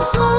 corazón.